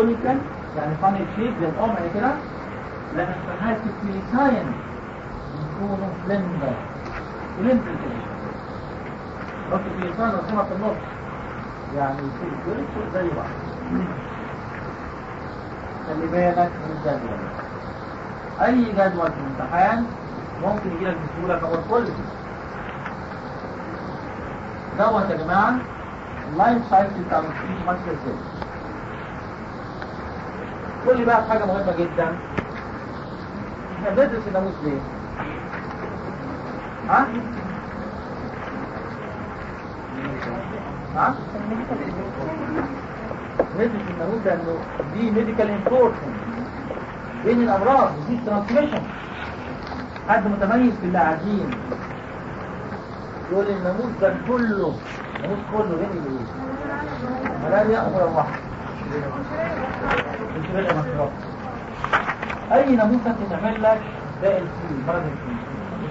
conical يعني funnel shape زي القمع كده. لكن في حالة ال culicine بيكونوا لمبر ولمبر كده. بس ال culicine رسمها في النص يعني يصير كل زي بعض خلي بالك من الجدول أي جدول في الامتحان ممكن يجيلك بسهولة كور كل. دوت يا جماعة. اللايف سايكل بتاع المسلمين ماشيه إزاي قول لي بقى حاجة مهمة جدا إحنا بندرس الناموس ليه؟ ها؟ ها؟ ندرس الناموس لأنه دي ميديكال انفورسمنت بين الأمراض دي ترانسميشن حد متميز في اللاعبين يقول الناموس ده كله الناموس كله بين الايه؟ ملاريا ومروحه مش المشروع أي ناموسه تعمل لك باقي الفيل مرض الفيل مش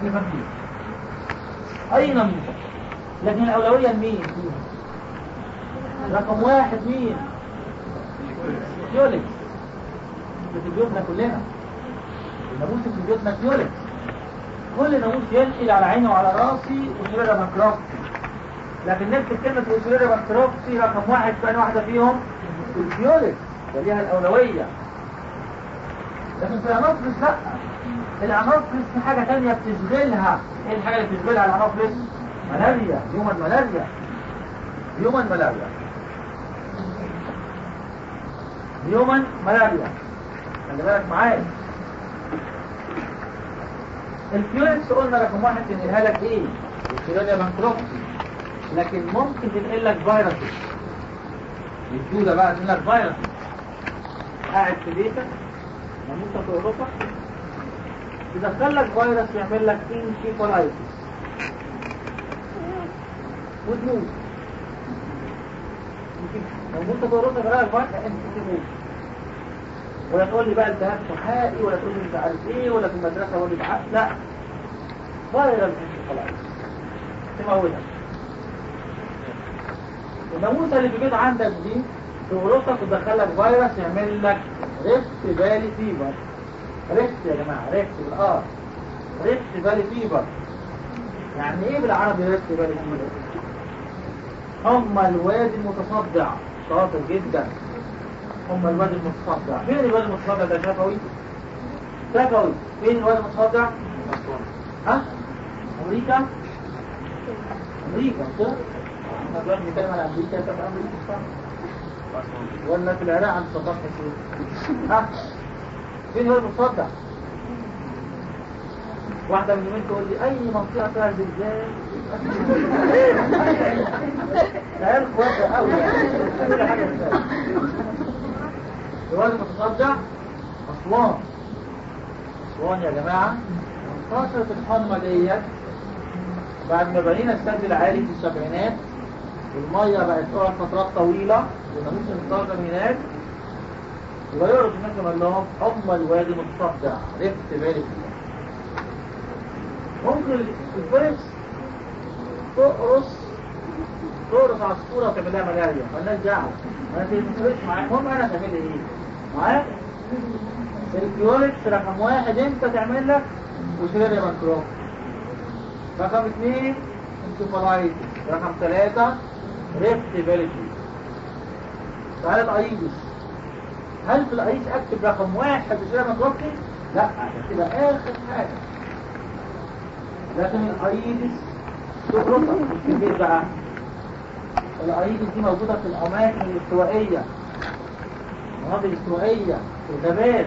في فيه أي ناموسه لكن الأولوية لمين؟ رقم واحد مين؟ فيوليكس في بيوتنا كلنا. الناموس في بيوتنا Culex كل ناموس ينقل على عيني وعلى راسي Wuchereria bancrofti لكن نكتب كلمة Wuchereria bancrofti رقم واحد ثاني واحدة فيهم؟ ال Culex ده ليها الأولوية. لكن في الأنافلس لا في حاجة تانية بتشغلها. إيه الحاجة اللي بتشغلها الأنافلس؟ ملاريا. يوم الملاريا يوم الملاريا يوما ملاريا. خلي بالك معايا. ال Culex قلنا رقم واحد تنقلها لك إيه؟ ال Wuchereria bancrofti لكن ممكن تنقل لك viruses. الجودة بقى تنقل لك viruses. قاعد في بيتك ناموسة في أوروبا يدخل لك فيروس يعمل لك encephalitis وتموت ناموسة في أوروبا يعمل لك فيروس انت تموت ولا تقول لي بقى التهاب سحائي ولا تقول لي مش عارف إيه ولا في المدرسة ولا بعقل لا. viral خلاص تموتك. الناموسة اللي في البيت عندك دي تقرصك وتدخل لك فيروس يعمل لك Rift Valley fever. Rift يا جماعة Rift Valley Rift Valley fever. يعني إيه بالعربي Rift Valley fever؟ هم الوادي المتصدع. شاطر جدا. هم الواد المتصدع. فين الواد المتصدع ده؟ شفوي؟ شفوي. فين الواد المتصدع؟ ها؟ أمريكا؟ أمريكا صح؟ إحنا بنتكلم عن أمريكا طب أمريكا صح؟ ولا في العراق عند صدام ها؟ فين الواد المتصدع واحدة من يومين تقول لي أي منطقة فيها زلزال العيال كويسة أوي. كل حاجة. الواد المتصدع أسوان. أسوان يا جماعة. انتشرت الحمى ديت بعد ما بنينا السد العالي في السبعينات. والمية بقت تقعد فترات طويلة والناموس انتشر هناك. وغيروا هناك قال لهم حمى الوادي المتصدع رفت فيها ممكن الفيروس تقرص تقرص عصفورة وتعمل لها ملاريا. مالناش دعوة. ما تفرقش معاك المهم أنا تعمل لي إيه؟ معاك؟ ال Culex رقم واحد أنت تعمل لك Wuchereria bancrofti رقم اثنين encephalitis رقم ثلاثة Rift Valley تعالى ال Aedes هل في ال Aedes أكتب رقم واحد Wuchereria bancrofti لا هتبقى آخر حاجة. لكن مش في البيت بقى. الايدس دي موجودة في الأماكن الاستوائية. المناطق الاستوائية الغابات.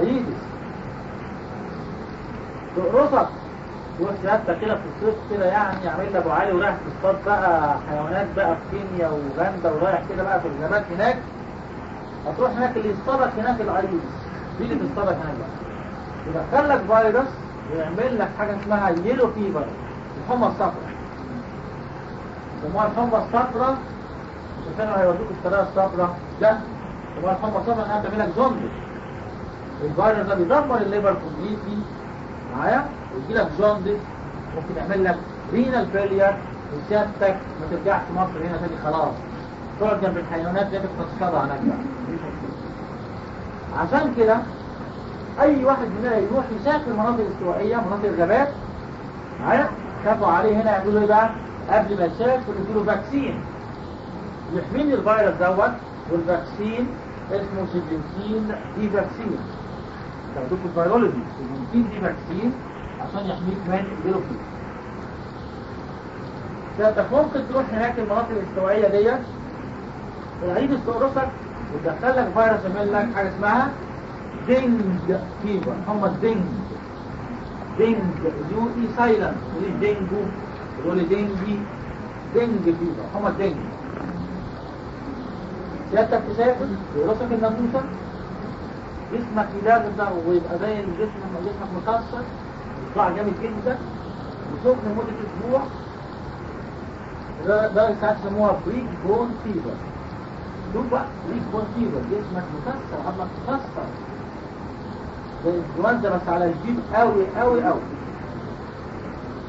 ايدس تقرصك سيادتك كده في الصيف كده يعني يعمل لي أبو علي ورايح تصطاد بقى حيوانات بقى في كينيا وغندا ورايح كده بقى في الغابات هناك. هتروح هناك اللي يصطادك هناك ال Aedes دي اللي تصطادك هناك بقى؟ يدخل لك فيروس ويعمل لك حاجة اسمها yellow fever الحمى الصفراء. يسموها الحمى الصفراء مش كانوا هيودوك الطريقة الصفراء. لا يسموها الحمى الصفراء انها بتعمل لك زومبي الفيروس ده بيدمر ال liver completely معايا؟ ويجي لك jaundice ممكن يعمل لك renal failure وسيادتك ما ترجعش مصر هنا تاني خلاص. تقعد جنب الحيوانات دي بتتصدع هناك عشان كده أي واحد مننا يروح يسافر مناطق استوائية مناطق الغابات معايا؟ خافوا عليه هنا يعملوا إيه بقى؟ قبل ما يسافر يديله vaccine يحميني الفيروس دوت وال vaccine اسمه seventeen D vaccine تاخدوه في ال virology seventeen D vaccine عشان يحميك من الفيروس فانت ممكن تروح هناك المناطق الاستوائية ديت ال Aedes تقرصك وتدخل لك فيروس يعمل لك حاجة اسمها دينج فيبر هم الدينج دينج يو إي سايلنت يقول دينجو يقول دينجي. دينج فيبر هم الدينج سيادتك تسافر يقرصك الناموسه جسمك يدغدغ ويبقى باين جسمك جسمك مكسر. يطلع جامد جدا وسخن لمدة أسبوع. ده ساعات يسموها break bone fever شوف بقى break bone fever جسمك مكسر عظمك مكسر زي الانفلونزا بس على الجيب قوي قوي قوي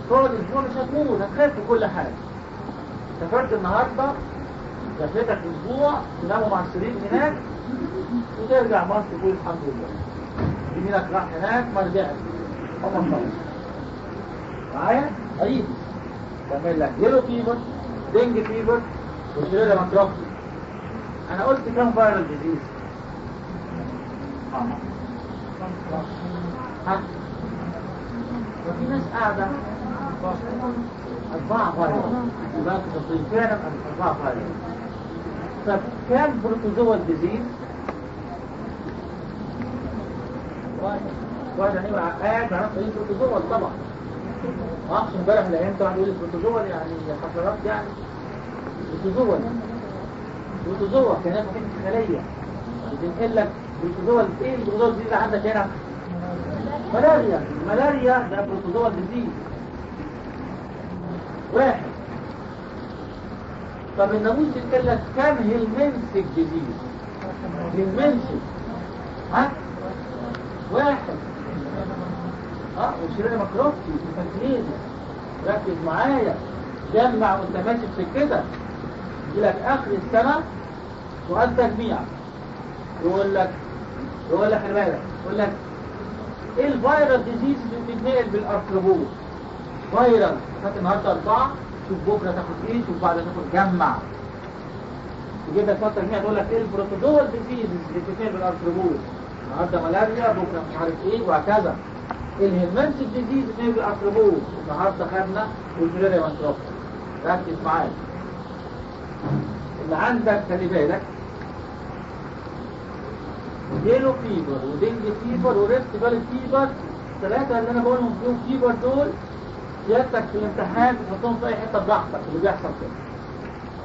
تقعد أسبوع مش هتموت هتخاف في كل حاجة. سافرت النهارده سافرتك أسبوع تناموا مع السرير هناك وترجع مصر تقول الحمد لله. يمينك راح هناك ما رجعت. خلاص معايا Aedes تعمل لك yellow fever dengue fever Wuchereria bancrofti أنا قلت كم viral disease ها وفي ناس قاعدة أربعة viral يبقى تصير فعلا أربعة viral طب كام protozoa disease واحد يعني قاعد ما يعرفش إيه protozoa طبعا ما أعرفش امبارح الأيام واحد يقول لي protozoa يعني حشرات يعني protozoa protozoa كان هي خلية. بتنقل لك protozoa إيه ال protozoa دي عندك هنا؟ ملاريا. الملاريا ده protozoa disease واحد. طب الناموس بيتقال لك كم هيلمنسك ديزيز هيلمنسك ها؟ واحد. آه مكروفتي تفكير ركز معايا. جمع وانت ماشي في كده. يجي لك آخر السنة سؤال تجميع يقول لك يقول لك خلي بالك. يقول لك إيه ال viral disease اللي بتتنقل بال arthropods viral. خدت النهارده أربعة. شوف بكرة تاخد إيه شوف بعد تاخد جمع. تجيب لك سؤال تجميع تقول لك إيه ال protozoal disease اللي بتتنقل بال arthropods النهارده ملاريا بكرة مش عارف إيه وهكذا. ال helminthic disease اللي بال arthropods النهارده خدنا Wuchereria bancrofti ركز معايا اللي عندك خلي بالك. yellow fever و dengue fever و rift valley fever الثلاثة اللي أنا بقولهم فيهم fever دول سيادتك في الامتحان تحطهم في أي حتة براحتك اللي بيحصل كده.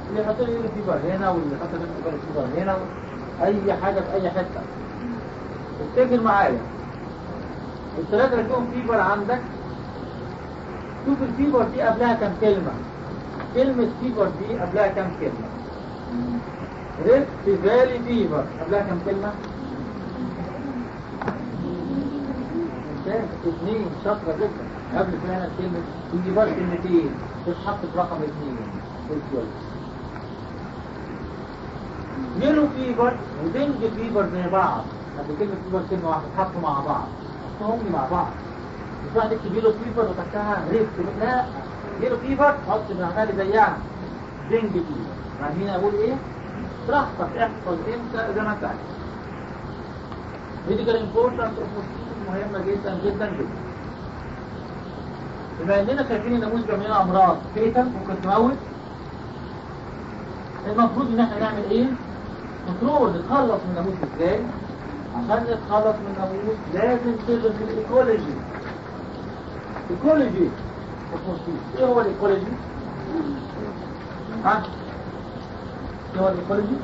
اللي يحط لي yellow fever هنا واللي يحط لي fever هنا أي حاجة في أي حتة. افتكر معايا. الثلاثة اللي fever عندك. شوف ال fever دي قبلها كام كلمة؟ كلمة fever دي قبلها كام كلمة؟ rift valley fever قبلها كام كلمة؟ اثنين شاطرة جدا. قبل فعلا كلمة بقى كلمتين. تتحط في رقم اثنين yellow fever و dengue fever زي بعض. قبل كلمة fever كلمة واحدة. اتحطوا مع بعض. حطهم مع بعض. مش واحد يكتب yellow fever وتحتها rift لا yellow fever حط معاها اللي زيها. dengue fever فاهمين أقول إيه؟ براحتك احفظ إمتى؟ زي ما انت عايز medical importance مهمة جدا جدا جدا. بما إننا شايفين الناموس بيعمل امراض fatal ممكن تموت. المفروض إن إحنا نعمل إيه؟ control نتخلص من الناموس إزاي؟ عشان نتخلص من الناموس لازم تدرس ال ecology ecology إيه هو ال ecology؟ ها؟ إيه هو ال ecology؟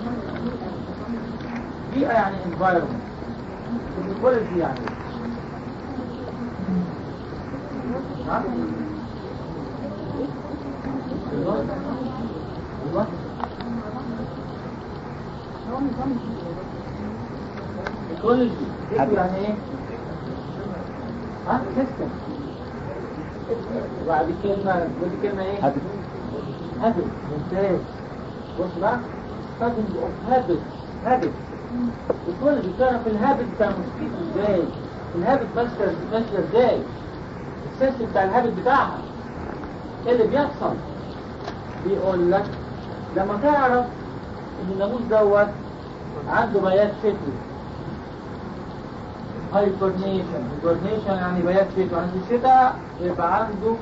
بيئة يعني environment الايكولوجي يعني ها؟ أيوه أيوه ecology يعني إيه؟ ها؟ system وبعد كلمة ودي كلمة إيه؟ هدف هدف ممتاز. بص بقى. studying of habits habits الكل بيشتغل ال habit بتاع ال mosquito إزاي؟ ال habit ماشيه ماشيه إزاي؟ ال system بتاع ال habit بتاعها. إيه اللي بيحصل؟ بيقول لك لما تعرف إن الناموس دوت عنده بيات شتوي hibernation hibernation يعني بيات شتوي عند الشتاء يبقى عنده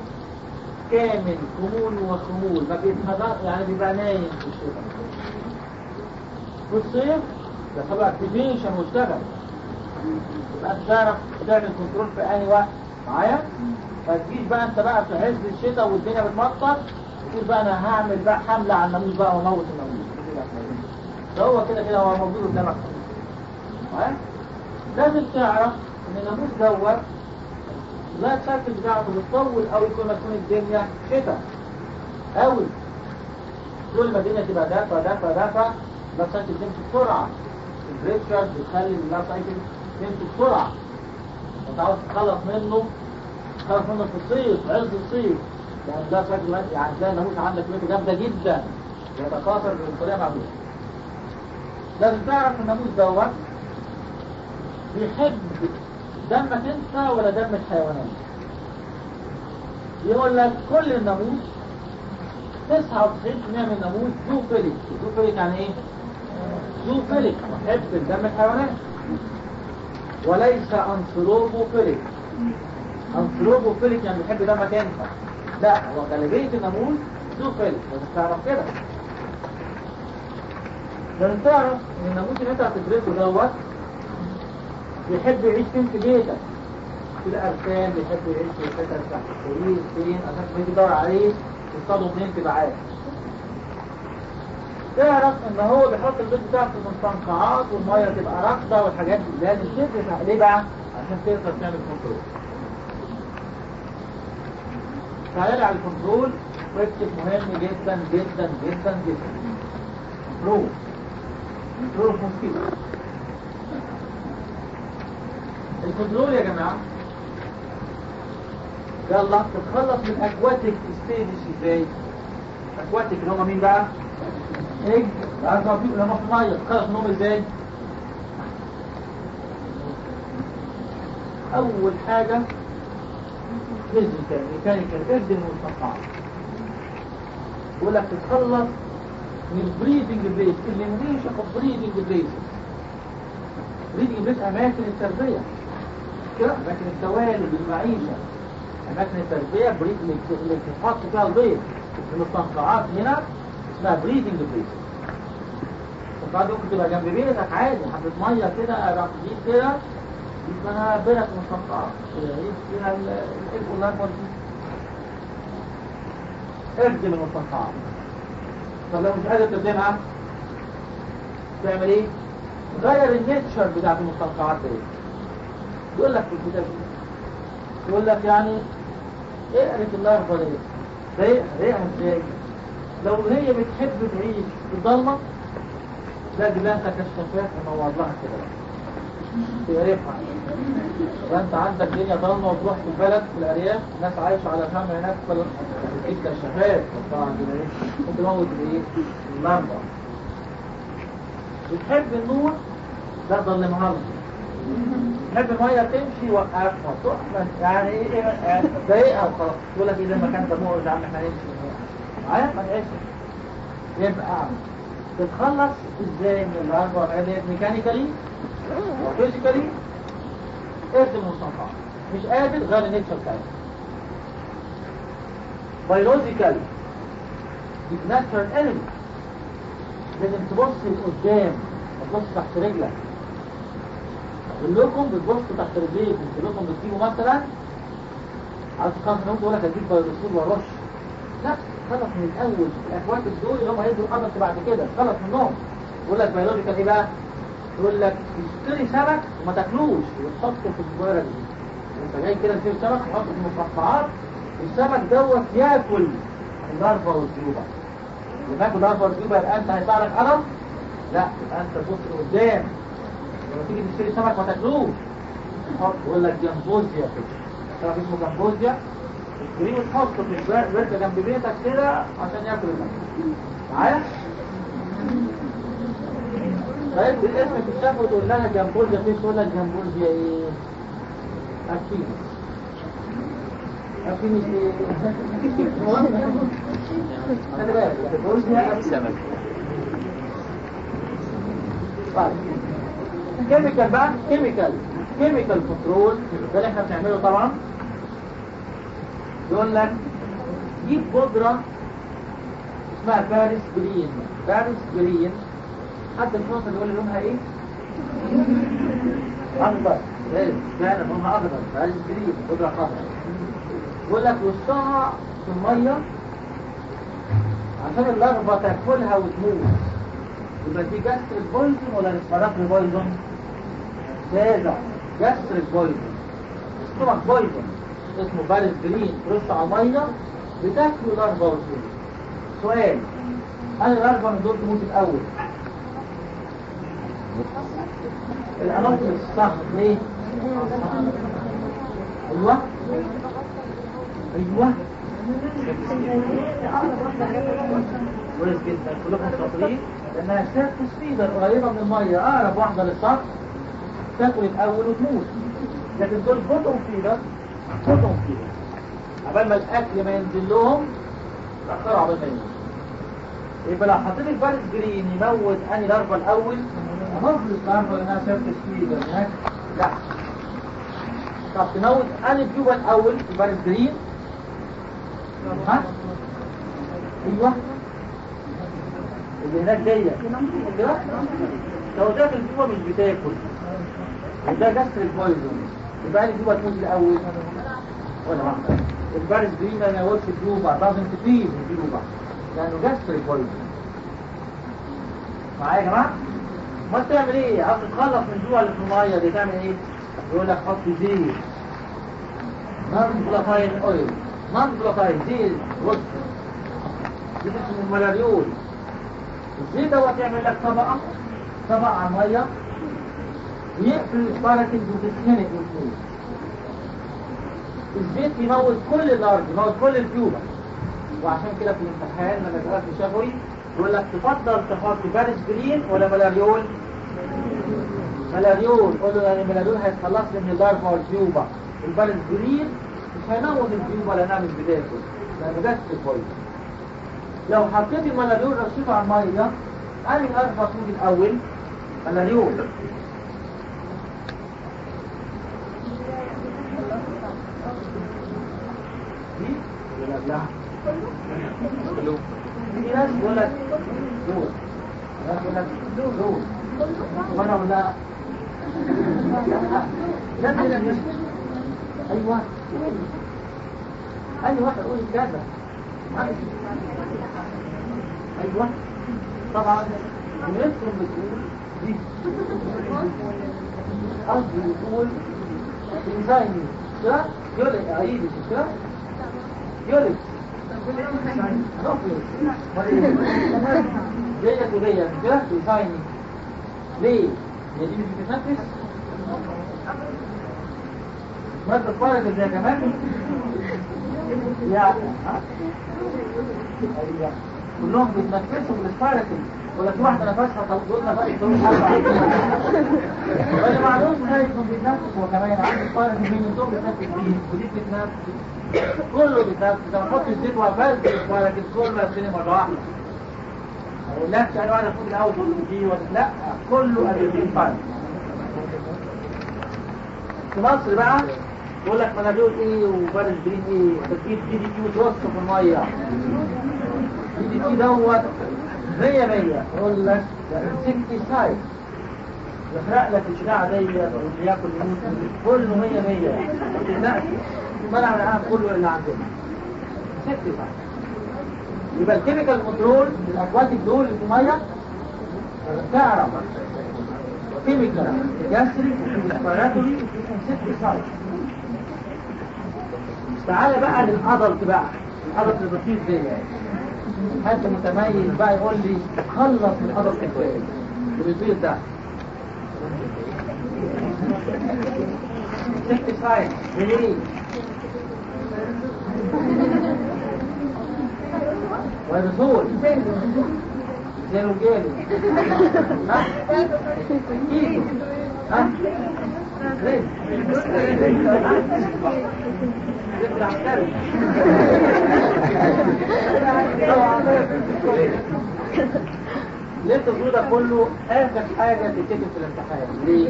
كامل خمول وخمول ما بيتحرك يعني بيبقى نايم في الشتاء في الصيف ده طبعا activation واشتغل يبقى انت تعرف تعمل control في اي وقت. معايا ما تجيش بقى انت بقى في عز الشتاء والدنيا بتمطر تقول بقى أنا هعمل بقى حملة على الناموس بقى واموت الناموس ده هو كده كده هو موجود قدامك معايا لازم تعرف إن الناموس دوت ال life cycle بتاعته بتطول كل ما تكون الدنيا شتاء قوي كل ما الدنيا تبقى دافئة دافئة ال life cycle تمشي بسرعة البريكشرز بتخلي ال life cycle تمشي بسرعة انت عاوز تتخلص منه تتخلص منه في الصيف عز الصيف. يعني ده cycle يعني ده الناموس عندك ميته جامدة جدا. يتكاثر بطريقة معدودة لازم تعرف الناموس دوت بيحب دمك انت ولا دم الحيوانات. يقول لك كل الناموس 99% من الناموس zoophilic zoophilic يعني إيه؟ zoophilic محب الدم الحيوانات. وليس anthropophilic anthropophilic يعني بيحب دمك انت لا هو غالبية الناموس zoophilic لازم تعرف كده. لازم تعرف إن الناموس اللي أنت هتدرسه دوت بيحب يعيش فين؟ في بيتك. في الأركان بيحب يعيش في الحتة تحت السرير فين؟ عشان تيجي تدور عليه تصطاده منين عارف تعرف إن هو بيحط البيض بتاعه في المستنقعات والمية تبقى راكده والحاجات دي. لازم تدرس ليه بقى؟ عشان تقدر تعمل control تعالى على ال control واكتب مهم جدا جدا جدا جدا. control control mosquito ال control يا جماعة. يلا تتخلص من aquatic stages إزاي aquatic اللي هم مين بقى؟ إيه؟ لما في لما في مية. تتخلص منهم إزاي؟ أول حاجة physical mechanical اردم المستنقعات يقول لك تتخلص من breeding places elimination of breeding places breeding places أماكن التربية كده اماكن التوالد المعيشة اماكن التربية breed اللي بتحط فيها البيض. المستنقعات هنا اسمها breeding places المستنقعات ممكن تبقى جنب بيتك عادي حبة مية كده راكدين كده اسمها بيرك مستنقعات فيها الإلف والأربع اردم المستنقعات طب لو مش قادر تردمها تعمل إيه؟ غير النيتشر بتاعت المستنقعات دي. يقول لك في الكتاب يقول لك يعني اقرف الأرض ليه ده ريقها إزاي لو هي بتحب تعيش في الضلمه لا دي لها كشافات منور لها كده تقرفها فأنت عندك دنيا ضلمه وتروح في البلد في الأرياف ناس عايشة على شمع هناك في الكشافات طبعا كده إيه ممكن تموت الايه اللمبه بتحب النور؟ ده ضلمها لها تحب الميه تمشي وقفها تحفه يعني إيه ضايقها وخلاص تقول لك إيه ده المكان ده يا عم إحنا نمشي معايا ما نعيش يبقى تتخلص إزاي من ال larva وال pupa mechanically؟ و physically اردم المستنقعات مش قادر غير ال nature بتاعتها biologically. دي natural enemy لازم تبص لقدام تبص تحت رجلك. كلكم بتبصوا تحت رجليكم كلكم بتجيبوا مثلا عايز تخلص منهم تقول لك هجيب فيروسول وارش لا خلص من الأول. الاكوات دول اللي هم هيدوا القدر بعد كده خلص منهم. يقول لك بيولوجيكال إيه بقى؟ يقول لك اشتري سمك وما تاكلوش وتحطه في الصغيره دي. انت جاي كده تشتري سمك وتحطه في المقطعات السمك دوت ياكل الضربه والزيوبة. لما تاكل الضربه والزيوبة يبقى أنت هيطلع لك قلم؟ لا يبقى أنت تبص لقدام لما تيجي تشتري سمك ما تاكلوش حط يقول لك جمبوزيا كده تعرف اسمه جمبوزيا تشتريه وتحطه في البركه جنب بيتك كده عشان ياكل السمك معايا طيب الاسم في الشفا وتقول لها جامبولجيا فين تقول لك جامبولجيا إيه؟ أكيد أكيد إيه؟ خلي بالك جامبولجيا سمك طيب chemical بقى chemical chemical control ده اللي إحنا بنعمله طبعا. يقول لك جيب بودرة اسمها Paris green. Paris green. حد الفرصة يقول لونها إيه؟ أخضر. لازم فعلا لونها أخضر. Paris green بودرة خضراء يقول لك رشها في المية عشان اللغبة تأكلها وتموت. يبقى دي جاستريك بويزن ولا ريسبيراتوري بويزن؟ ساذع جاستريك بويزن ستومك بويزن اسمه باريس جرين ترش على الميه بتاكله الاربع وتموت سؤال هل الاربع دول تموت الأول؟ الاناطيل الصح ليه؟ أيوه أيوه كويس جدا كلكم شاطرين لانها سيرفس فيدر قريبه من الميه اقرب واحدة للسطح تاكل الأول وتموت لكن دول بوتوم فيدر بوتوم فيدر عبال ما الاكل ما ينزل لهم تاخروا عبال ما ينزل يبقى لو حطيت الفارس جرين يموت اني الاربع الأول هنفرض الاربع لانها سيرفس فيدر هناك لا طب تموت اني بيوبا الأول الفارس جرين ها أيوه اللي هناك جاية لو في الجوه مش بتاكل وده جاستريك بويزون يبقى الجوه تموت الأول. ولا واحدة البارس جرين ما يموتش الجوبه لازم تفيد الجوبه لأنه جاستريك بويزون معايا يا جماعة؟ ما تعمل إيه؟ عاوز تتخلص من الجوع اللي في المية دي. تعمل إيه؟ يقول لك حط زيت. نون بلاتاين أويل. نون بلاتاين زيت. رز دي اسمه الملاريول الزيت دوت يعمل لك طبقة. طبقة على ويقفل الباركنج وتتخنق وتموت الزيت يموت كل الأرض يموت كل الفيوبة وعشان كده في الامتحان لما في شفوي يقول لك تفضل تحط بارس جرين ولا ملاريول ملاريول قول له يعني الملاريول هيتخلص من الضربة والفيوبة البارس جرين مش هيموت الفيوبة لانها مش بتاكل لأنه جت كويس لو حطيت الملاريول رشيته على الميه أنا ارفع طول الأول ملاريول دي ولا لا. في ناس يقول لك دول ناس يقول لك دول وأنا لا أيوه. اي واحد يقول كذا أيوه. طبعا. بندخل بتقول دي قصدي بتقول انزايمي كده يولي عيد كده يولي جاية ودية كده انزايمي ليه؟ هي دي مش بتتنفس؟ ما تتفرج إزاي كمان؟ يعني ها؟ كلهم بيتنفسوا بالسباركل ولا في واحدة نفسها طول نفس طول أربع ولا معلوم شايفهم بيتنفس هو كمان عنده سباركل مين دول بيتنفس فيه ودي بتتنفس كله بيتنفس لما أحط الزيت وافاز بالسباركل كله يبتدي مرة واحدة. ما اقولكش أنا وأنا فوق الأول تقول ولا لا كله ادرينالين فاير في مصر بقى يقول لك منادول إيه وبارد جرين إيه؟ تجيب دي دي كيو توصف المية. دي دي كيو دوت مية مية يقول لك ده انسكتيسايد يحرق لك الشراع ديت واللي ياكل يموت كله مية مية تقلقش منع العالم كله اللي عندنا انسكتيسايد يبقى الكيميكال كنترول الاكواتيك دول في الميه تعرف كيميكال جاستريك وكيميكالاتوري انسكتيسايد تعالى بقى للادلت بقى الادلت البسيط ده يعني حد متميز بقى يقول لي خلص من الادلت إزاي البسيط ده انسكتيسايد ليه فيروسول جاله جاله ها كيلو ها التصوير ده كله آخر حاجة تتكتب في الامتحان ليه؟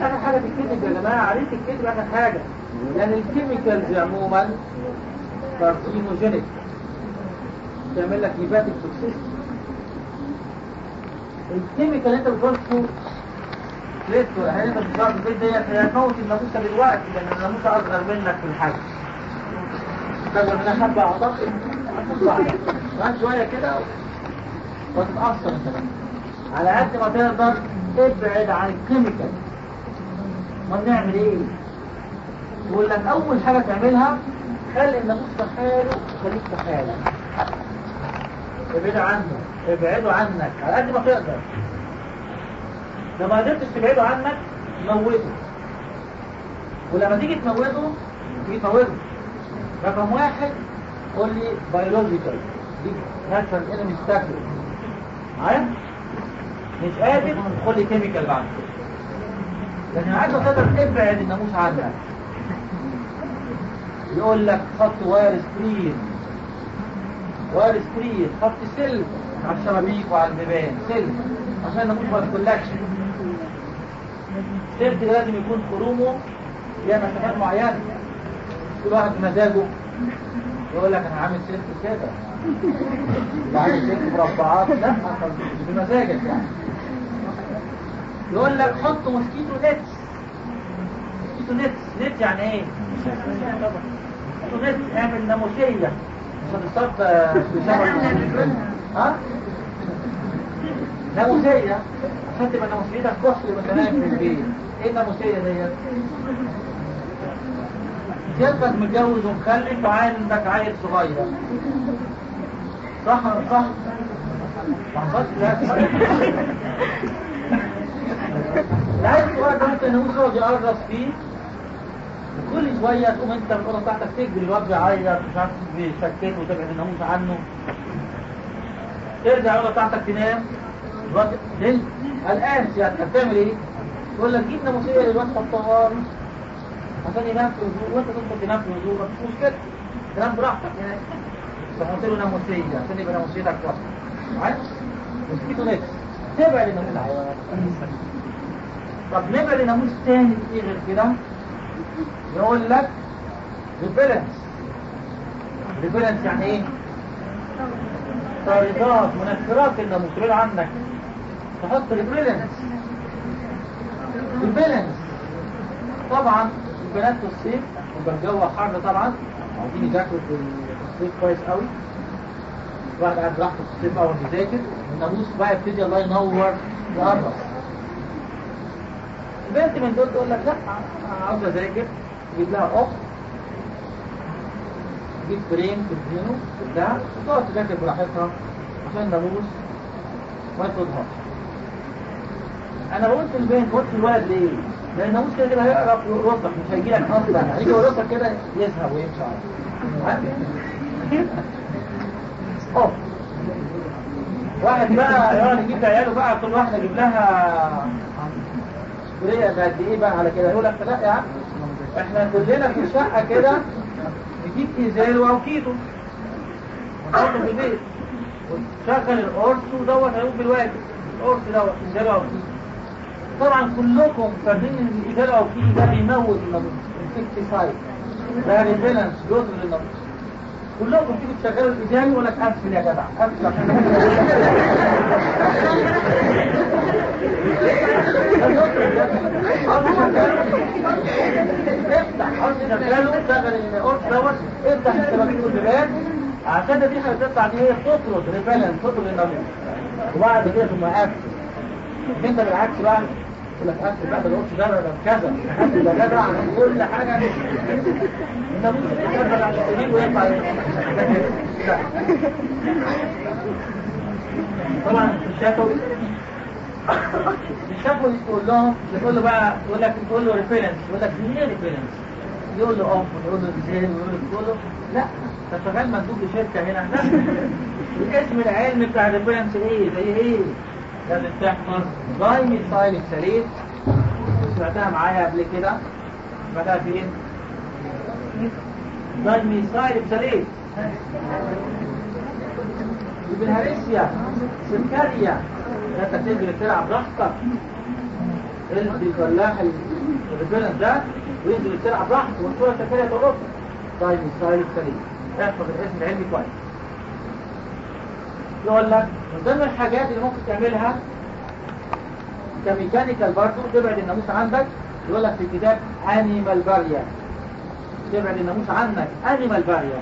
آخر حاجة تتكتب يا جماعة عليه تتكتب آخر حاجة. لأن ال chemicals عموما carcinogenic تعمل لك hepatic toxicity ال chemical اللي انت بتقوله لسه هل انت بتقعد في البيت ديت هي هتموت الناموسة دلوقتي لأن الناموسة أصغر منك في الحجم. اصغر منها حبه اعتقد بعد شوية كده وتتأثر انت. على قد ما تقدر ابعد عن الكيميكال. ما نعمل إيه؟ يقول لك أول حاجة تعملها خلي الناموس في حاله وخليك حالك ابعد عنه. ابعدوا عنك. على قد ما تقدر. لو ما قدرتش تبعده عنك موته ولما تيجي تموته تيجي تموته رقم واحد قول لي biological دي natural enemy ستاكل معايا؟ مش قادر قول لي chemical بعد. لكن عايز تقدر تبعد الناموس عنك. يقول لك حط wire screen wire screen حط سلك على الشبابيك وعلى البيبان سلك عشان الناموس ما السلك ده لازم يكون خرومه فيها مسافات معينة كل واحد بمزاجه يقول لك أنا عامل سلك كده عامل سلك مربعات. لا بمزاجك يعني. يقول لك حط mosquito nets mosquito nets net يعني إيه؟ mosquito nets أعمل ناموسية. تصاب بسبب ها؟ ناموسية. عشان تبقى ناموسيتك كحل وانت في البيت. إيه الناموسية ديت؟ سيادتك متجوز ومخلف وعندك عيل صغير. صح ولا صح؟ ما حصلش لا. العيل الصغير ده ممكن يقعد يقرص فيه. وكل شوية تقوم انت من الأوضة بتاعتك تجري الواد بيعيط مش عارف بيشكك وتبعد الناموس عنه. ترجع الأوضة بتاعتك تنام. الواد؟ قلقان. سيادتك هتعمل إيه؟ يقول لك جيب ناموسية للواد حطها عشان ينام في هدوء وأنت تدخل تنام في هدوء مفيش مشكلة. تنام براحتك يعني. تحط له ناموسية عشان يبقى ناموسيتك كويسة معايا؟ mosquito nets تبعد الناموس عنه. طب نبعد ناموس تاني إيه غير كده؟ يقول لك repellents repellents يعني إيه؟ طاردات منفرات الناموس بعيد عنك تحط repellents repellents طبعا البنات في الصيف يبقى الجو حر طبعا. عايزين يذاكروا في الصيف كويس قوي. الواحد قاعد براحته في الصيف أول بيذاكر الناموس بقى يبتدي الله ينور يقرص البنت من دول تقول لك لا أنا عاوز اذاكر تجيب لها أخت تجيب فريم تدهنه بتاع وتقعد تذاكر براحتها عشان الناموس ما يطردهاش أنا قلت البنت قلت الولد ليه؟ لأن الناموس كده كده هيقرب ويرصك مش هيجي لك أصلا هيجي يرصك كده يذهب ويمشي على. واحد بقى يقعد يجيب لعياله بقى كل واحدة يجيب لها سوريا قد إيه بقى على كده؟ يقول لك لا يا عم. إحنا كلنا في الشقه كده نجيب إيزالو أو كيتو ونحطه في البيت. وتشغل القرص ودوت هيقوم بالواجب. القرص دوت إيزالو أو كيتو طبعا كلكم فاهمين إن الإيزالو أو كيتو ده بيموت الناموس insecticide ده repellent بيضرب الناموس كلكم تيجوا تشغلوا الإيزالو يقول لك يا جدع. قفل عشان افتح حط شغاله شغل القرص دوت افتح الشبابيك والبيبان عشان الريحه اللي بتطلع دي هي تطرد ريبلن تطرد الناموس وبعد كده ثم قفل انت بالعكس بقى يقول لك بقى ده القرص ده ده كذا. قفل ده جدع كل حاجة. الناموس يشغل على السرير ويطلع. طبعا الشافوي الشافوي تقول لهم تقول له بقى يقول لك تقول له ريفيرنس يقول لك مين ريفيرنس يقول له آه ويقول له إزاي ويقول له لا. انت شغال مندوب لشركة هنا. لا. الاسم العلمي بتاع الريفرنس إيه؟ زي إيه؟ لازم تحفظ دايمي سايلك سليت سمعتها معايا قبل كده. سمعتها فين دايمي سايلك سليت البلهارسيا سكريا. انت تجري تلعب براحتك اللي بيطلع الريفرنس ده وينزل تلعب براحته والصورة السكريه تقف سايلك سليم احفظ الاسم العلمي كويس. يقول لك من ضمن الحاجات اللي ممكن تعملها كميكانيكال برضه تبعد الناموس عندك يقول لك في الكتاب انيمال بارير تبعد الناموس عنك. انيمال بارير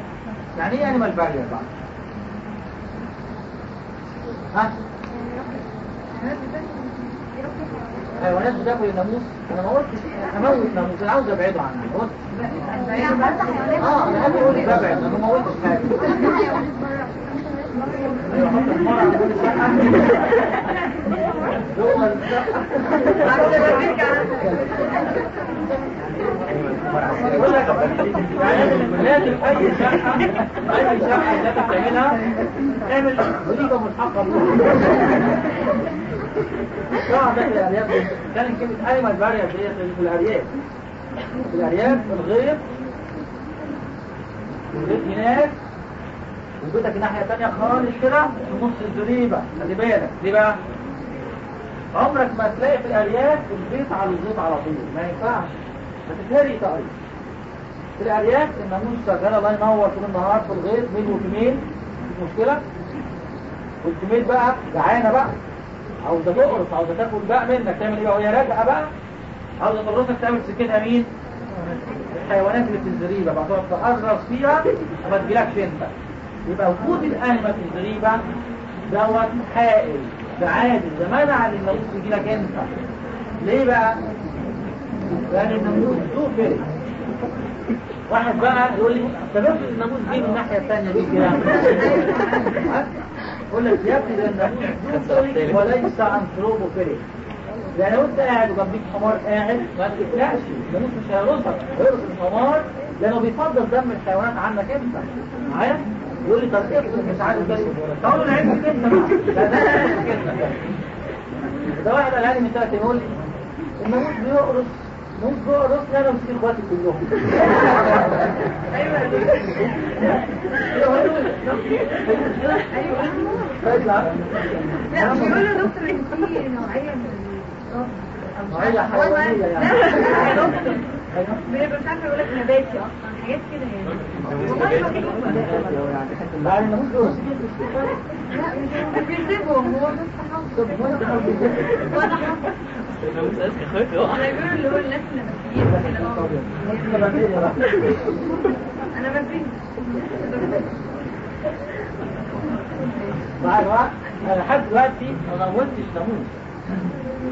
يعني إيه انيمال بارير بقى؟ ها؟ حيوانات بتاكل الناموس. أنا ما قلتش أموت ناموس أنا عاوز أبعده عنه ما قلتش. آه أنا قبل أقول لك ابعد أنا ما قلتش حاجة. لازم اي شقة اي شقة انت تعملها اعمل وليجة ملحقة طبعا ده في الارياف في الارياف في الغيط الغيط هناك وبيتك الناحية التانية خالص كده في نص الزريبة. خلي بالك. ليه بقى؟ عمرك ما تلاقي في الأرياف البيت على الغيط على طول. ما ينفعش. هتتهري تقريبا. في الأرياف الناموس شغال الله ينور طول النهار في الغيط ميل وفيميل مش مشكلة. والفيميل بقى جعانة بقى. عاوزة تقرص عاوزة تاكل بقى منك. تعمل إيه وهي راجعة بقى. عاوزة تقرصك تعمل سكتها مين؟ الحيوانات اللي في الزريبة بقى تقعد تقرص فيها وما تجيلكش أنت. يبقى وجود الأنمة في الزريبة دوت حائل ده عادل. ده منع ان الناموس يجي لك أنت؟ ليه بقى؟ لأن الناموس ذو فرق واحد بقى يقول لي طب افرض الناموس جه من الناحية الثانية دي كده. يقول لك يا ابني ده الناموس فرق وليس انثروبو فرق يعني لو أنت قاعد وجنبيك حمار قاعد ما تقلقش. الناموس مش هيرصك هيرص الحمار لأنه بيفضل دم الحيوانات عنك أنت. معايا؟ يقول لي طب افرض مش عارف ده تقول له العلم بقى لا ده ده واحد قال لي من ثلاث يقول لي الناموس بيقرص الناموس بيقرص أنا ومسكين إخواتي كلهم. لا بيقولوا دكتور ان في نوعيه من نوعية حيوانية يعني بيبقى مش عارفه يقول لك نباتي أصلا حاجات كده يعني والله ما. لا مش بيسيبهم هو بس أنا بيقولوا اللي هو الناس النباتيين كده أنا معايا بقى أنا لحد دلوقتي ما نورتش ناموس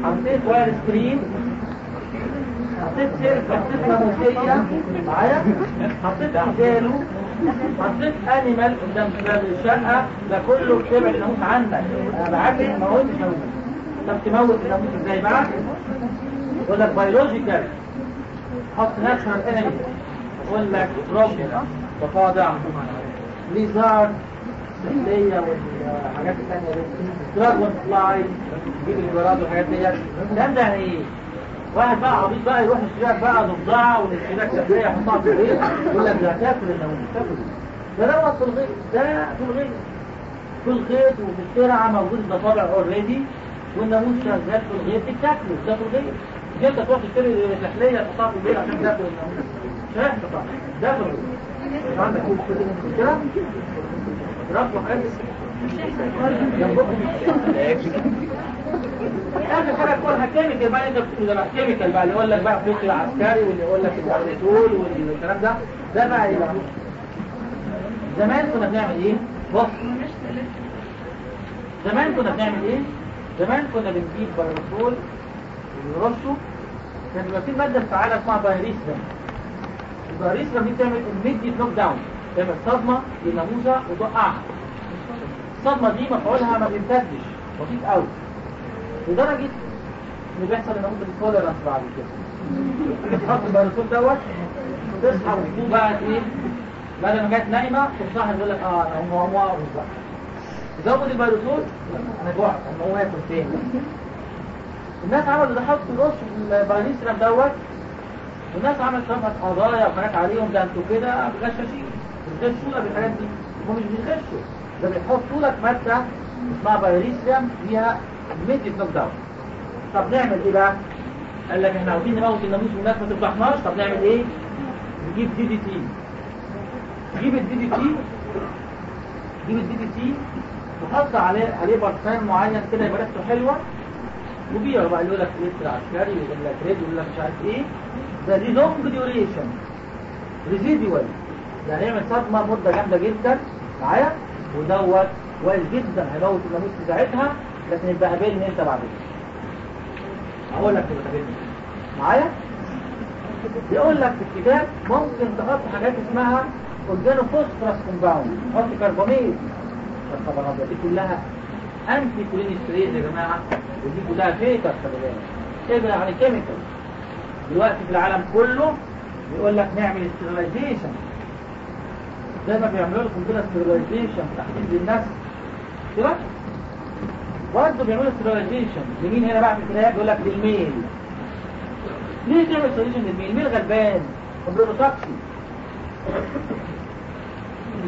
حطيت واير سكرين حطيت سيرك حطيت ناموسية معايا؟ حطيت احجاله حطيت انيمال قدام باب الشقة ده كله بتبعد الناموس عنك أنا بعكس ما قلتش ناموس طب تموت الناموس إزاي بقى؟ يقول لك بيولوجيكال حط ناتشورال انمي يقول لك بروبلم تفاضع ليزارد السحلية والحاجات التانية دي. دراجون فلاي جيب الجراد والحاجات دي. الكلام ده يعني إيه؟ واحد بقى عبيط بقى يروح يشتريك بقى ضفدعة والاشتراك سحلية يحطها في الغيط يقول لك ده هتاكل الناموس تاكل. ده دوت في الغيط ده في الغيط في الغيط وفي الترعة موجود الضفادع اوريدي والناموس شغال في الغيط بتاكله ده في الغيط انت تروح تشتري سحلية تحطها في الغيط عشان تاكل الناموس. مش هيحصل ده في الغيط عندك كده رفضوا حاجة اخر حاجة تقولها كيميكال بقى انت كيميكال بقى اللي يقول لك بقى فلوس العسكري واللي يقول لك الدول والكلام ده ده بقى زمان كنا بنعمل إيه بص زمان كنا بنعمل إيه زمان كنا بنجيب بيروسول ونرشه كان بيبقى في مادة فعاله اسمها بايريسرم ال pyrethrum دي بتعمل immediate knock down. تعمل صدمه للناموسه وتوقعها الصدمة دي مفعولها ما بيمتدش بسيط قوي. لدرجة اللي بيحصل إن ممكن tolerance بعد كده. تحط البيروسول دوت وتصحى وتقوم بقى إيه؟ بعد ما كانت نايمة تصحى يقول لك آه أنا هو هو بقى. زود البيروسول أنا جوعت أنا هو هاكل تاني. الناس عملوا ده حط القش في ال pyrethrum دوت. والناس عملت صفحة قضايا وحاجات عليهم ده أنتوا كده غشاشين بتغشوا لك الحاجات دي هم مش بيغشوا ده بيحطوا لك مادة اسمها pyrethrum فيها immediate knock down طب نعمل إيه بقى؟ قال لك إحنا عاوزين نموت الناموس والناس ما تفضحناش طب نعمل إيه؟ نجيب DDT نجيب ال DDT نجيب ال DDT نحط عليه عليه برفان معين كده يبقى ريحته حلوة وبيع بقى يقول لك لتر عسكري يقول لك Raid يقول لك مش عارف إيه ده دي long duration residual يعني يعمل صدمه مده جامده جدا معايا ودوت كويس جدا هيموت الناموس بتاعتها لكن يبقى قابلني انت بعد كده هقول لك تبقى قابلني. معايا؟ بيقول لك في الكتاب ممكن تحط حاجات اسمها organophosphorus compound. تحط carbamate طبعا دي كلها anticholinesterase يا جماعة ودي كلها فيكر خلي بالك. ابعد عن ال chemical دلوقتي في العالم كله بيقول لك نعمل sterilization زي ما بيعملوا لكم كده sterilization تحديد للنسل. كده برضه بيعملوا sterilization لمين هنا بقى في الكتاب بيقول لك لل male ليه تعمل sterilization لل male؟ ال male غلبان. وبروتوكسي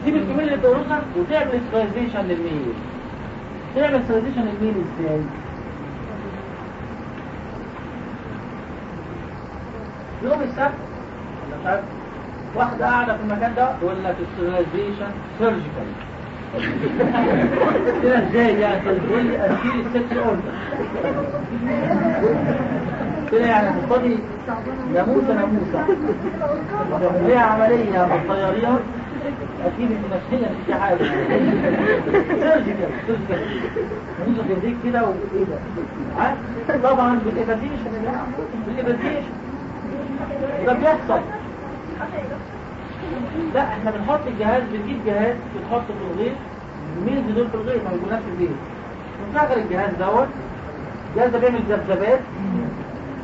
تسيب الكمية اللي تورثها وتعمل استيرلايزيشن للميل. تعمل استيرلايزيشن للميل إزاي؟ يوم السبت. ولا مش واحدة قاعدة في المكان ده تقول لك استيرلايزيشن سيرجيكال. كده إزاي يعني؟ تقول لي أشيل الست اوردر كده يعني تفضي ناموسة ناموسة. لو هي عملية بالطيارية أكيد انت نفسيا مش حاجة. سيرجيكال سيرجيكال. ناموسة تهديك كده وايه ده؟ طبعا جماعة بالإيفاديشن ده بيحصل. لا إحنا بنحط الجهاز بنجيب جهاز بنحطه في الغيط. مين دول في الغيط؟ بيكوناش في البيت. ونشغل الجهاز دوت. الجهاز ده بيعمل ذبذبات.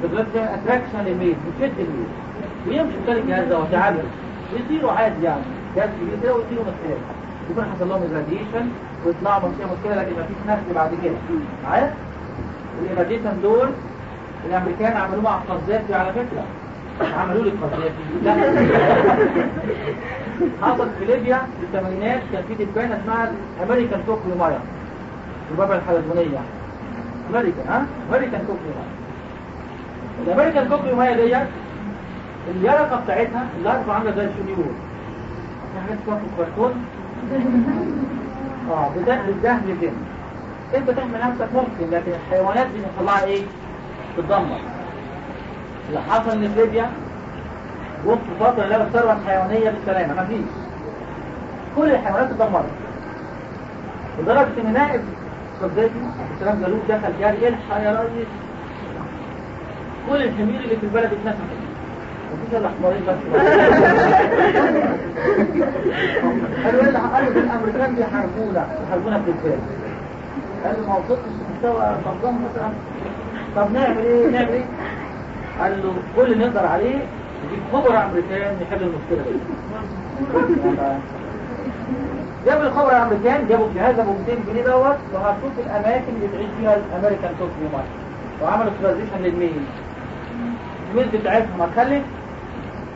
بيعمل attraction لل male بتشد ال male ويمشي قدام الجهاز دوت؟ يعدل يطيروا عادي يعني. جهاز كبير كده ويطيروا مسافات يكون حصل لهم irradiation ويطلعوا فيها مشكله لكن مفيش نسل بعد كده. معايا ال irradiation دول الأمريكان عملوه مع القذافي على فكرة. عملوا لي القذافي لا حصل في ليبيا في الثمانينات كان في دبانه اسمها American Cochliomyia الربع الحلزونية. امريكان ها؟ امريكان توكيو مايا الامريكان توكيو مايا ديت اليرقة بتاعتها اليرقه عاملة زي الشنيور في حاجات اسمها آه بتحمل الدهن جن انت تحمل نفسك ممكن لكن الحيوانات دي بيحصل إيه؟ تتدمر اللي حصل إن في ليبيا جم في فتره لقوا الثروة الحيوانية بالسلامه مفيش كل الحيوانات اتدمرت. لدرجة إن نائب قذافي السلام جالوب دخل جاري الحق يا ريس؟ كل الحمير اللي في البلد اتنسفت مفيش إلا حمارين بس قالوا إيه اللي قالوا الأمريكان بيحاربونا بيحاربونا بالذات قال له ما وصلتش لمستوى صدام مثلا. طب نعمل إيه؟ نعمل إيه؟ قال له كل اللي نقدر عليه نجيب خبراء امريكان يحل المشكلة دي. جابوا الخبراء الامريكان جابوا الجهاز ابو 200 جنيه دوت وهتشوف الأماكن اللي بتعيش فيها الأمريكان توكيو مارك وعملوا ترانزيشن للميل. الميل بتاعتهم هتخلف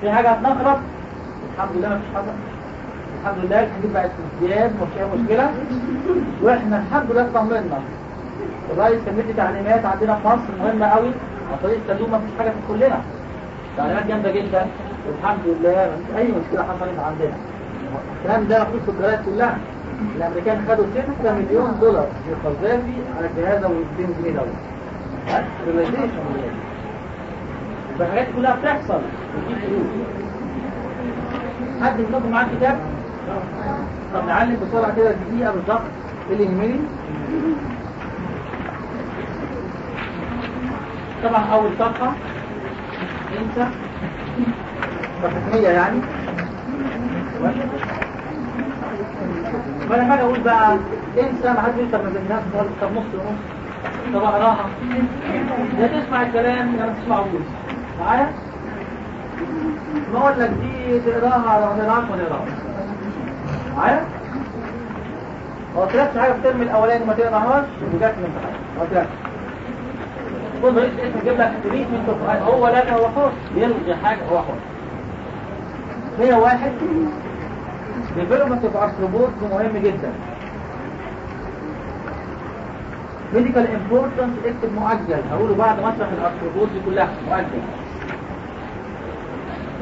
في حاجة هتنخرط الحمد لله مفيش حاجة الحمد لله الحديد بقت ازدياد مش فيها مشكلة. وإحنا الحمد لله اطمنا الرئيس كان مدي تعليمات عندنا في مصر مهمة قوي. عن طريق التدوم مفيش حاجة تدخل لنا تعليمات جامدة جدا والحمد لله مفيش أي مشكلة حصلت عندنا. الكلام ده مفروض في الجرايد كلها. الأمريكان خدوا 6 مليون دولار. في القذافي على الجهاز 200 جنيه دوت ريلايزيشن الحاجات كلها بتحصل. بتجيب فلوس. حد منكم معاه كتاب؟ طب نعلم بسرعة كده دقيقة بالظبط. إيه اللي يهمني طبعا أول صفحه انسى تقنية يعني. فانا حاجة أقول بقى إنسى ما حدش يقدر ما بيننا طب نص ونص طب اقراها يا تسمع الكلام يا ما تسمعوش معايا؟ ما أقول لك دي تقراها تقراهاش ما تقراهاش معايا؟ هو قلت حاجة في الترم الأولاني ما تقرأهاش وجات من الامتحان ما قلتلكش. كل رئيس اسم يجيب لك treatment هو لا هو حر يلغي حاجة هو حر 101 development of arthropod مهم جدا. medical importance اكتب مؤجل هقوله بعد ما اشرح ال arthropod دي كلها مؤجل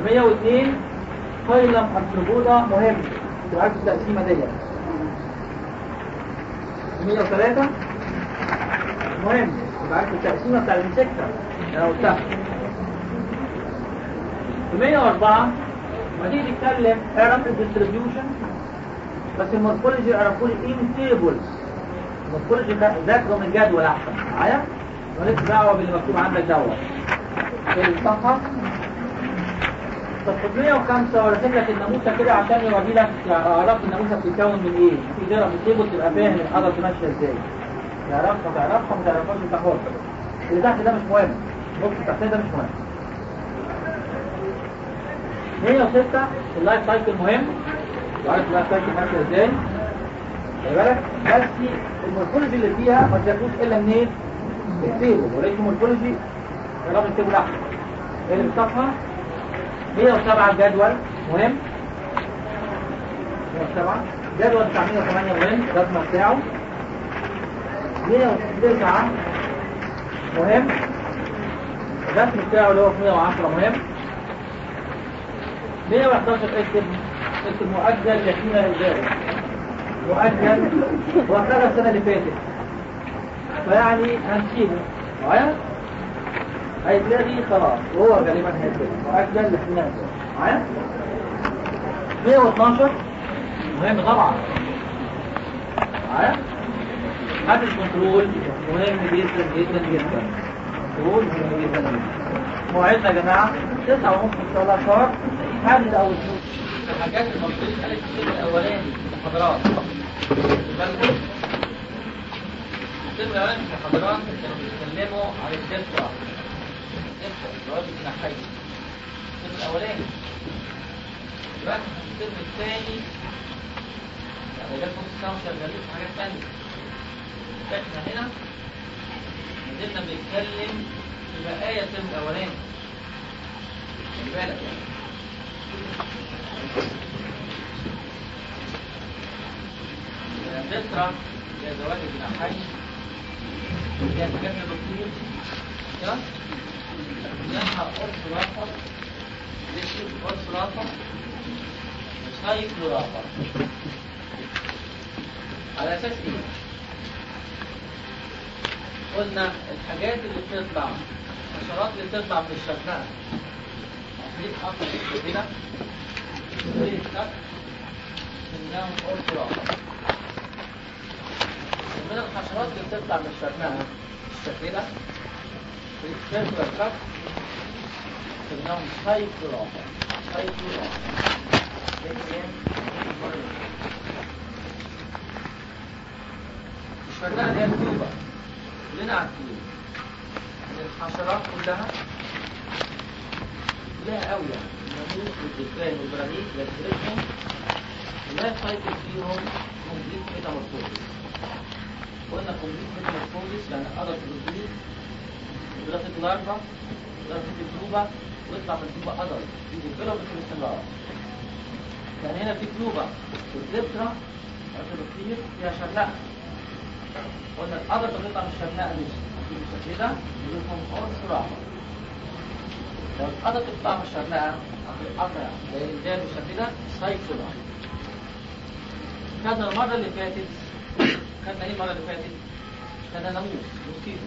102 phylum Arthropoda مهم تبقى عارف التقسيمه ديت 103 مهم. عارف التقسيمه بتاع ال insecta أنا قلتها. 104 ما تيجي تتكلم اعرف ال distribution بس ال morphology اعرفوا لي in table ال morphology ذاكره من جدول أحسن. معايا؟ مالكش دعوة باللي مكتوب عندك دوت. في الصفحة. طب في 105 ورسم لك الناموسة كده عشان يوري لك اعرف الناموسة بتتكون من إيه. في تقرا في ال table تبقى فاهم الحضر ماشيه إزاي. تعرفها تعرفها ما تعرفهاش انت حر اللي تحت ده مش مهم. النص تحت ده مش مهم. 106 ال life cycle مهم. وعارف ال life cycle ماشيه إزاي؟ خلي بالك. بس ال morphology اللي فيها ما تلاقوش إلا منين؟ ال table. وليس morphology كلام التيبل أحسن. اللي في الصفحه 107 الجدول مهم. 107 جدول بتاع 108 مهم. الرسمه بتاعه 109 مهم. الرسم بتاعه اللي هو في 110 مهم. 111 اكتب اكتب مؤجل يحين الجاري مؤجل اشتغل السنة اللي فاتت. فيعني هنسيبه. معايا؟ هيتلاقي خلاص. وهو غالبا هيتلاقي مؤجل يحين الجاري معايا؟ 112 مهم طبعا. معايا؟ هذا الكنترول مهم جدا جدا جدا. كنترول مهم جدا موعدنا يا جماعة. تسعة ونص إن شاء الله شهر. أو اثنين الحاجات المفروض قالت في المحاضرات بالكم ال term الأولاني في المحاضرات كانوا بيتكلموا عن ال Diptera ال Diptera ذوات الجناحين ال term الأولاني. دلوقتي في ال term الثاني. يعني نص ساعة شغالين في حاجات تانية. إحنا هنا نزلنا بنتكلم في بقايا ال term الأولاني. خلي بالك يعني. الذكرى هي زواج الجناحين هي حاجات البطيء كده جناحها قرص رافع ليش قرص رافع وسايكل رافع على أساس إيه؟ قلنا الحاجات اللي بتطلع الحشرات اللي بتطلع من الشرنقة دي حصل كده دي انهم قرص رافع من الحشرات اللي بتطلع من الشرنقة الشكل ده بتكسر الكف انهم سايكل رافع سايكل رافع الشرنقة دي التوبة كلنا عارفين ان الحشرات كلها كلها قوي يعني. الناموس والدبان والبراميل يدرسهم لا سايكل فيهم كومبليت ميتامورفوزيس قلنا كومبليت ميتامورفوزيس يعني قدر الجديد دراسة الأربع دراسة الكلوبة ويطلع من الكلوبة قدر دي ديفلوبمنت باستمرار يعني هنا في كلوبة والزبرة كتير فيها شرنقة قلنا القدر بتطلع من الشرنقة دي بالشكل ده يجيبهم قرص راحة لو القدر بتطلع من الشرنقة القطع زي سايكل راحة كذا المرة اللي فاتت كان إيه المرة اللي فاتت؟ كان ناموس موسكيتو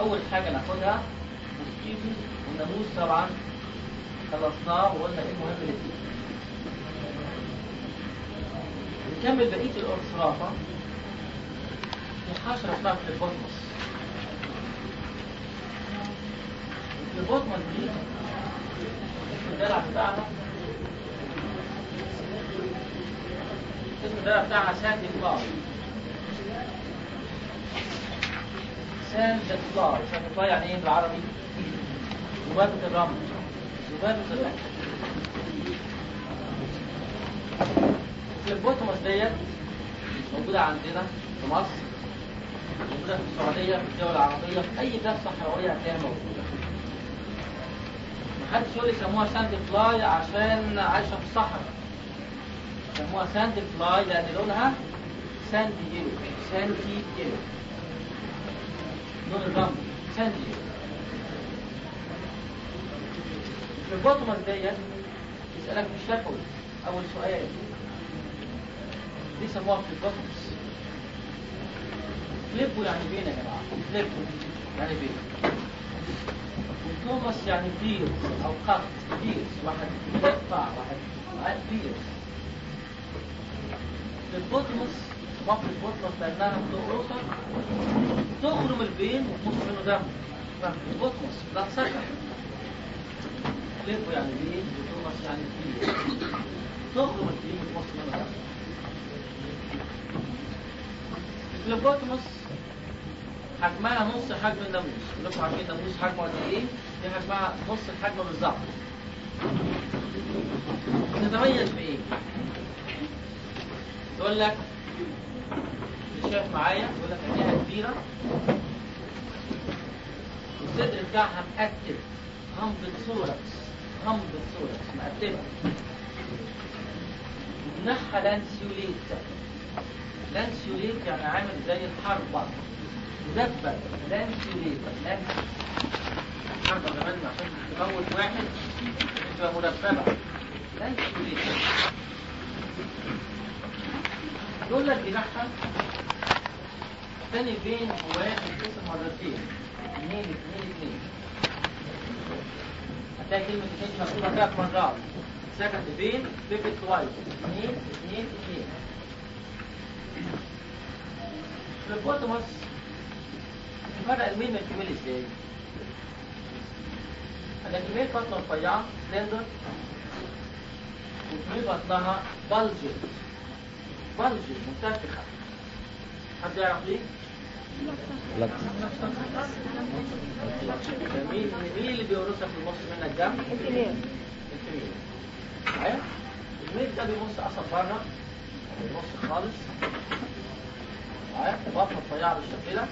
أول حاجة ناخدها mosquito والناموس طبعا خلصناه وقلنا إيه اللي فيه. نكمل بقية ال orthorrhapha في حشرة اسمها ال Phlebotomus ال Phlebotomus دي الدلع بتاعها اسم الدلع بتاعها sand fly sand fly sand fly يعني إيه بالعربي؟ ذبابة الرمل. ذبابة الرمل. ال Phlebotomus ديت موجودة عندنا في مصر. موجودة في السعودية في الدول العربية في أي بلاد صحراوية هتلاقيها موجودة. محدش يقول لي سموها sand fly عشان عايشة في الصحراء. سموها sand fly لأن لونها sandy yellow sandy yellow. لون الرمل sandy yellow. ال Phlebotomus ديت يسألك في الشفوي أول سؤال دي سموها Phlebotomus phlebo يعني vein يا جماعة phlebo يعني vein وال tomus يعني pierce أو cut pierce واحد يقطع واحد pierce Phlebotomus سموها Phlebotomus لأنها بتقرصك تخرم ال vein وتمص منه دم Phlebotomus لا تسكر phlebo يعني vein و tomus يعني pierce تخرم ال vein وتمص منه دم ال Phlebotomus حجمها نص حجم الناموس كلكم عارفين الناموس حجمه قد إيه دي حجمها نص الحجم بالظبط تتميز بايه يقول لك شايف معايا يقول لك عينيها كبيره والصدر بتاعها مقتب humped thorax humped thorax مقتبه وجناحها lanceolate lanceolate يعني عامل زي الحربة مدبر لانسيوليت لانس الحربة كمان عشان تموت واحد تبقى مدببة لانسيوليت يقول لك جناحها تاني بين واحد اسم مرتين. اثنين اثنين اثنين هتلاقي كلمة اثنين مكتوبة ثلاث مرات سكند بين بيبت توايس اثنين اثنين اثنين ال Phlebotomus فرق ال male من ال female إزاي؟ أن ال female بطنها رفيعة slender وال female بطنها bulged bulged منتفخة حد يعرف ليه؟ مين مين اللي بيورثها في النص منها الدم؟ ال female ال female معايا؟ ال male ده بيبص أصلا بره بيبص خالص بطنه رفيعة بالشكل ده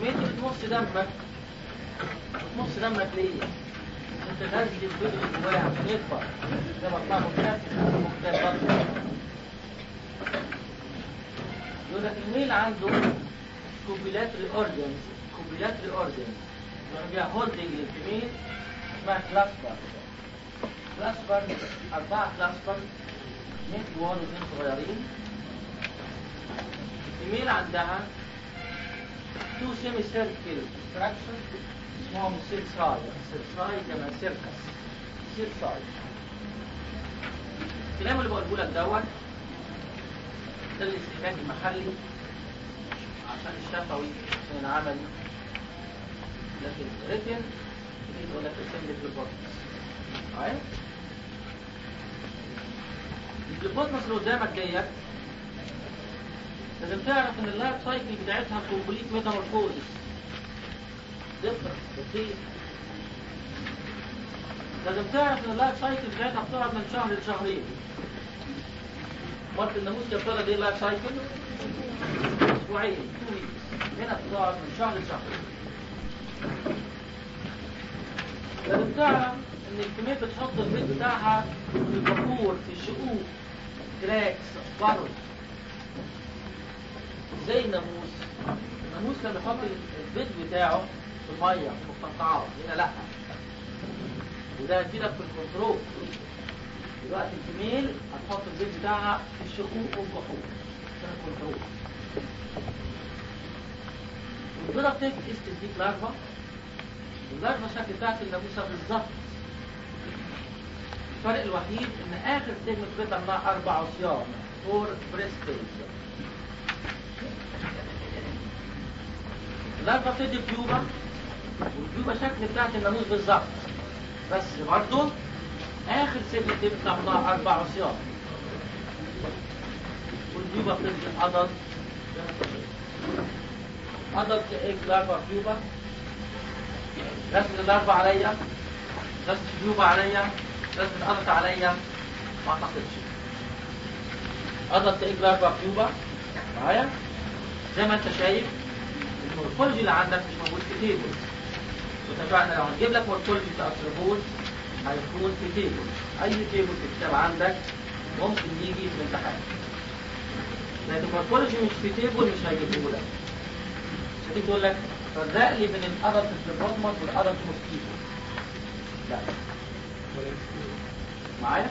اللي بتمص دمك؟ بتمص دمك ليه؟ انت تغذي البيض اللي جواها عشان يكبر. ده بطنها مختلف مختلف يقول لك ال male عنده copulatory organs copulatory organs يعني بيها holding لل female اسمها clasper clasper أربعة clasper مثل one واثنين صغيرين. ال female عندها two semicircle structure اسمهم cerci cerci جمع cercus cerci الكلام اللي بقوله لك دوت ده الاستهلاك المحلي عشان الشفوي عشان العملي لكن written يقول لك اسمبلي Phlebotomus معايا ال Phlebotomus اللي قدامك ديت لازم تعرف إن ال life cycle بتاعتها complete بسيط لازم تعرف إن ال life cycle بتاعتها بتقعد من شهر لشهرين. مرة الناموس كانت بتقعد إيه ال life cycle؟ أسبوعين. هنا بتقعد من شهر لشهر لازم تعرف إن الكمية بتحط البيض بتاعها في الجحور في الشقوق cracks burrows زي الناموس الناموس كان بيحط البيض بتاعه في المية في المستنقعات هنا لا. وده هتفيدك في ال control. دلوقتي ال female هتحط البيض بتاعها في الشقوق والجحور عشان ال control. البيضة بتفكس تديك larva ال larva الشكل بتاعت الناموسة بالظبط. الفرق الوحيد إن آخر segment بيطلع منها أربع عصيان. four bristles ال larva بتدي pupa وال pupa شكل بتاعت الناموس بالظبط. بس برضه آخر segment بيطلع منها أربع عصيان. وال pupa بتدي ال adult adult egg larva pupa. رسم ال larva عليا. رسم pupa عليا. رسم ال adult عليا. ما أعتقدش. adult egg larva pupa. معايا؟ زي ما أنت شايف. ال morphology اللي عندك مش موجود في table واتفقنا لو هنجيب لك morphology بتاع ال arthropods هيكون في table أي table في الكتاب عندك ممكن يجي في الامتحان. لكن ال morphology مش في table مش هيجيبه لك مش هتيجي تقول لك فرق لي بين ال adult phlebotomus وال adult mosquito لا. معايا؟